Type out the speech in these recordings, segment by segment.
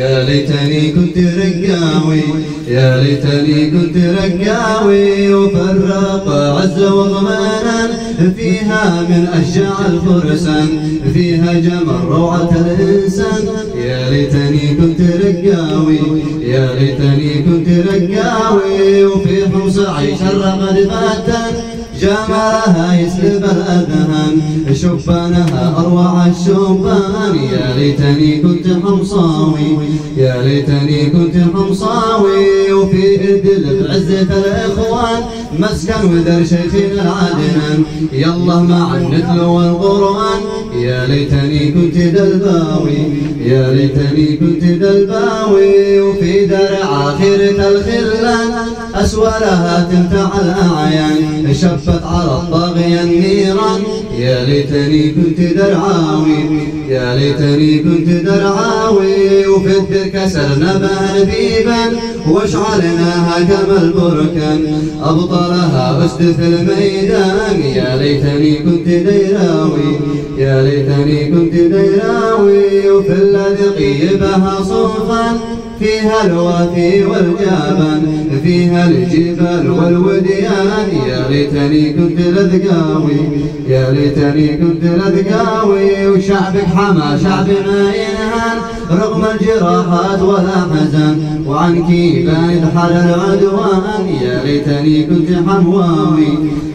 يا ليتني كنت رقاوي يا ليتني كنت رقاوي وفرق عز وضمانا فيها من أشجع الفرسان فيها جمر روعة الإنسان يا ليتني كنت رقاوي يا ليتني كنت رقاوي وفي حمص عيش الرقد فاتن جمالها يسلب الأذهان شبانها أروع الشبان. يا ليتني كنت حمصاوي يا ليتني كنت حمصاوي. وفي إدل بعزة الإخوان مسكن ودر شيخنا العدنان يلا مع النتل والقرآن. يا ليتني كنت دلباوي يا ليتني كنت دلباوي. وفي درع آخرة الخلان أسوارها تمتع الأعيان شفت على الطاغية النيران. يا ليتني كنت درعاوي. يا ليتني كنت درعاوي. وفي الدر كسرنا بها نبيبا. واشعلناها كما البركان. أبطلها أسد في الميدان. يا ليتني كنت ديراوي. يا ليتني كنت ديراوي. وفي الذي بها صوفا. فيها الوافي والجابان فيها الجبال والوديان يا ليتني كنت لذقاوي يا ليتني كنت لذقاوي وشعبك حما شعب ما ينهان رغم الجراحات والأحزان وعن كيفان حل العدوان يا ليتني كنت حمواوي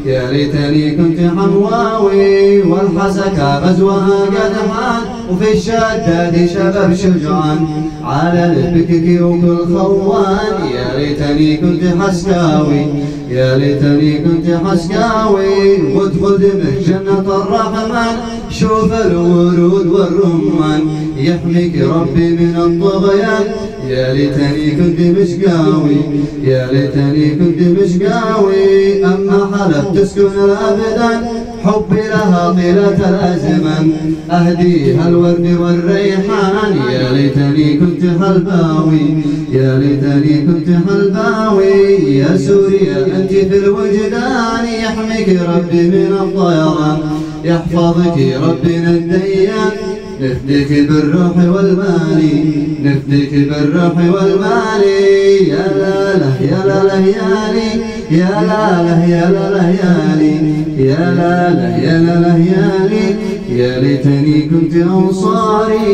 يا ليتني كنت حمواوي والحسكة غزوها قد حان وفي الشداد شباب شجعان على البكك وكل خوان يا ليتني كنت حسكاوي يا ليتني كنت حسكاوي وادخل دمك جنة الرحمن شوف الورود والرمان. يحميك ربي من الطغيان. يا ليتني كنت مشقاوي يا ليتني كنت مشقاوي. أما حلف تسكن الأبدان حبي لها طيلة الأزمان أهديها الورد والريحان. يا ليتني كنت حلباوي يا ليتني كنت حلباوي يا سوريا أنت في الوجدان. يحميك ربي من الطيران يحفظك ربنا الديان. نفديك بالروح والمال نفديك بالروح والمال. يا لا لا يا لا لا يا لي يا لا لا يا لا لا يا لي يا لا لا يا لا لا يا لي. يا ليتني كنت أنصاري.